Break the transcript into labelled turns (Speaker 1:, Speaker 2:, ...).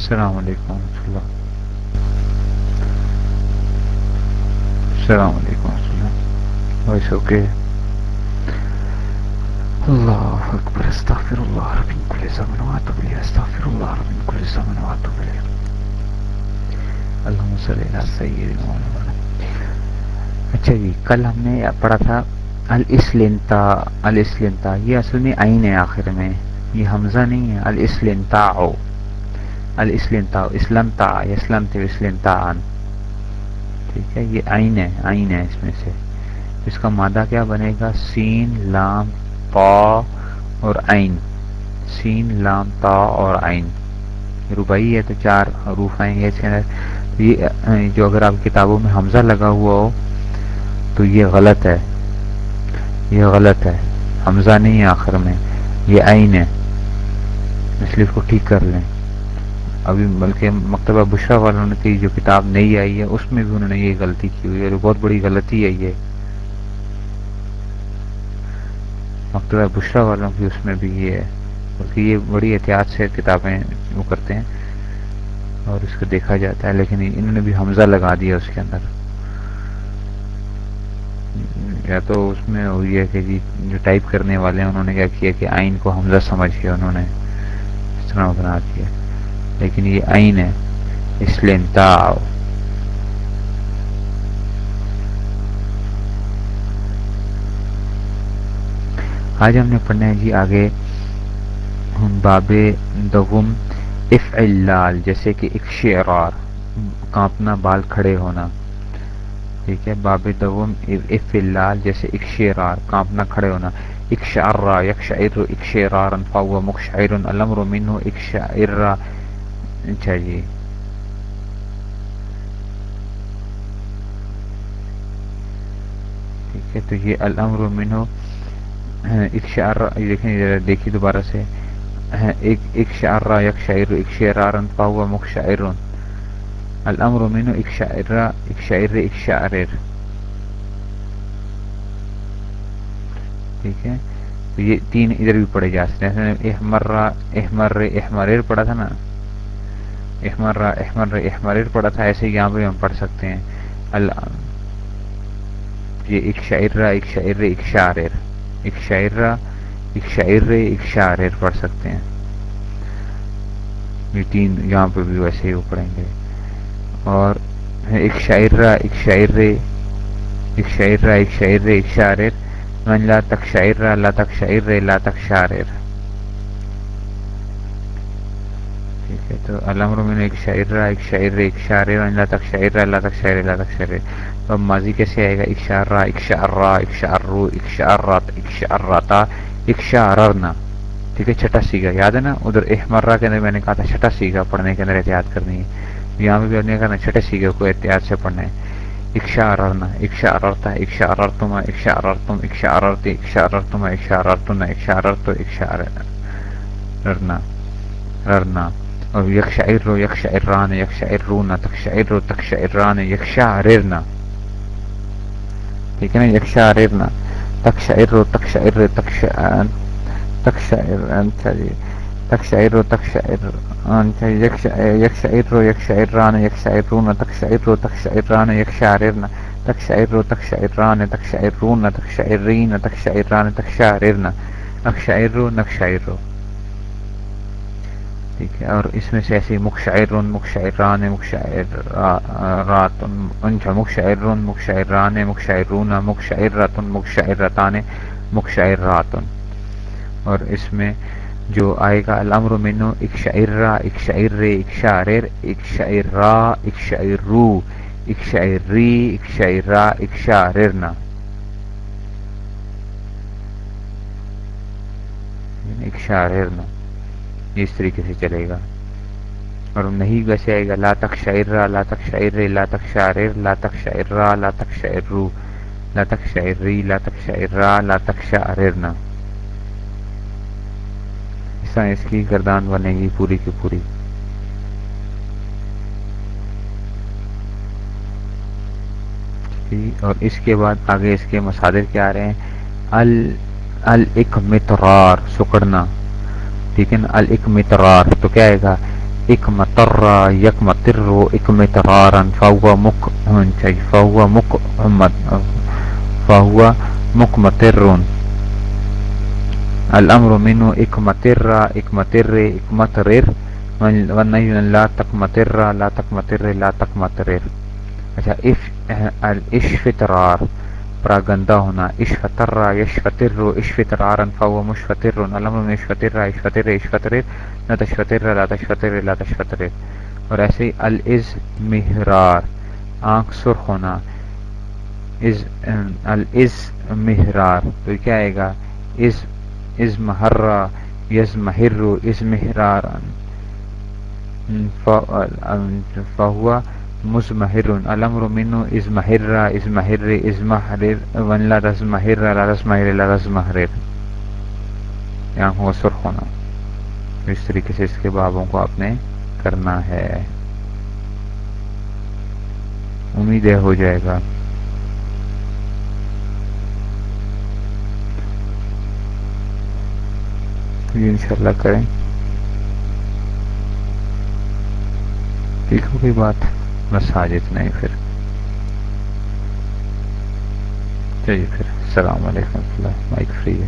Speaker 1: السلام علیکم ورحمۃ اللہ۔ السلام علیکم ورحمۃ اللہ۔ Voice okay. اللہ اکبر، استغفر اللہ رب من کل زمن واتوب الیہ۔ استغفر اللہ رب من کل زمن واتوب الیہ۔ اللہم صلی اللہ سیدنا محمد۔ اچھا جی کل ہم نے پڑھا تھا الاسلنتا۔ الاسلنتا، یہ اصل میں عین ہے آخر میں۔ یہ حمزہ نہیں ہے۔ الاسلنتا الاسلنتا اسلمتا اسلمت اسلنتا ٹھیک ہے، یہ آئین ہے آئین ہے اس میں سے۔ اس کا مادہ کیا بنے گا؟ سین، لام، تا اور عین۔ سین، لام، تا اور عین۔ ربائی ہے تو چار حروف آئیں گے اس کے اندر یہ جو اگر آپ کتابوں میں حمزہ لگا ہوا ہو، تو یہ غلط ہے۔ یہ غلط ہے۔ حمزہ نہیں ہے آخر میں۔ یہ عین ہے۔ اس لیے اس کو ٹھیک کر لیں۔ ابھی بلکہ مکتبہ بشرا والوں نے کی جو کتاب نئی آئی ہے، اس میں بھی انہوں نے یہ غلطی کی ہوئی ہے بہت بڑی غلطی ہے یہ۔ مکتبہ بشرا والوں کی اس میں بھی یہ ہے۔ بلکہ یہ بڑی احتیاط سے کتابیں وہ کرتے ہیں اور اس کو دیکھا جاتا ہے، لیکن انہوں نے بھی حمزہ لگا دیا اس کے اندر۔ یا تو اس میں ہوئی ہے کہ جی جو ٹائپ کرنے والے ہیں، انہوں نے کیا کیا کہ آئین کو حمزہ سمجھ کے انہوں نے اس طرح بنا دیا۔ لیکن یہ آئین ہے، اس لیے انتا آج ہم نے پڑھنا ہے جی آگے باب دغم اف اللال جیسے کہ ایک شعرار، کانپنا بال کھڑے ہونا۔ ٹھیک ہے، باب دغم اف اللال جیسے ایک شعرار، کانپنا کھڑے ہونا۔ ایک شعرا، یک شعر، ایک شعرار انفا ہوا مخشعر الامر منه، ایک شعر اچھا جی۔ ٹھیک ہے، تو یہ الامر منه ایک شعر دیکھیں دیکھیے دوبارہ سے۔ ایک ایک شعر یک شاعر ایک شعرارن شعرار فهو مخشعر الامر منه ایک شاعر ایک شاعر ایک شاعر ٹھیک ہے، تو یہ تین ادھر بھی پڑھے جا سکتے ہیں۔ احمر احمر احمر پڑھا تھا نا۔ احمر احمر احمر پڑھا تھا، ایسے یہاں پہ ہم پڑھ سکتے ہیں۔ اللہ یہ ایک شاعر ایک شاعر ایک شاعر ایک شاعر ایک شاعر ایک شاعر پڑھ سکتے ہیں۔ یہ تین یہاں پہ بھی ویسے ہی وہ پڑھیں گے۔ اور ایک شاعر ایک شاعر ایک شاعر ایک شاعر ایک شاعر من لا تک شاعر لا تک شاعر لا تک شاعر ٹھیک ہے تو علامہ میں ایک شاعر ایک شاعر ایک شاعر من لا تک شاعر لا تک شاعر لا تک شاعر تو اب ماضی کیسے آئے گا ایک شاعر ایک شاعر ایک شاعر ایک شاعرات ایک شاعراتا ایک شاعرنا ٹھیک ہے چھٹا سیگا یاد ہے نا ادھر احمرہ کے اندر میں نے کہا تھا چھٹا سیگا پڑھنے کے اندر احتیاط کرنی ہے یہاں پہ بھی نے کہا چھٹے سیگے کو احتیاط سے پڑھنا ہے ایک شاعرنا ایک شاعرتا ایک شاعرتما ایک شاعرتم ایک شاعرتی ایک شاعرتما ایک شاعرتنا ایک ررنا ررنا اور یک شاعر رو، یک شاعران یک شاعر رونا، تک شاعر رو، تک شاعران یک شاعرنا ٹھیک ہے نا یک شاعرنا تک شاعر رو، تک شاعر تک شاعر تک شاعر اچھا جی تک شاعر رو، تک شاعر اچھا یک شاعر رو، یک شاعران یک شاعرون تک شاعر رو، تک شاعران یک شاعرنا ٹھیک ہے، اور اس میں سے ایسے مخشعر مخشعران مخشعرات انچا مخشعر مخشعران مخشعرون مخشعرات مخشعرتان مخشعرات اور اس میں جو آئے گا، الامر منو، ایک شاعرہ ایک شاعر ایک شاعر ایک شاعرہ ایک اس طریقے سے چلے گا۔ اور نہیں ویسے آئے گا، لا تک شاعر لا تک شاعر لا تک شاعر لا تک شاعر لا تک شاعرو لا تک شاعری لا تک شاعرہ لا تک شاعرنا اس طرح اس کی گردان بنے گی پوری کی پوری۔ اور اس کے بعد آگے اس کے مسادر کیا آ رہے ہیں؟ الاکمترار، سکڑنا۔ ٹھیک ہے نا الاکمترار تو کیا آئے گا اکمتر یکمتر اکمترارا فهو مک چاہیے فهو مک فهو مکمتر الامر منه اکمتر اکمتر اکمترر والنهي لا تکمتر لا تکمتر لا تکمترر۔ اچھا اف الاشفترار پراگندہ ہونا اشفتر یشفتر اشفترارن فهو مشفتر الامر من اشفتر اشفتر اشفتر لا تشفتر لا تشفتر لا تشفتر اور ایسے ہی الاز محرار آنکھ سرخ ہونا از الاز محرار تو کیا آئے گا از از محرہ یز محر از محرار فہوا مزمحر. الامر منو از محر از محر ون لا رزمحر لا رزمحر لا تزمحرر یہاں ہوا سرخ ہونا۔ اس طریقے سے اس کے بابوں کو آپ نے کرنا ہے۔ امید ہے ہو جائے گا۔ ان شاء اللہ کریں۔ ٹھیک ہو گئی بات۔ بس آج اتنا ہی پھر۔ چلیے پھر السلام علیکم اللہ مائک فری ہے۔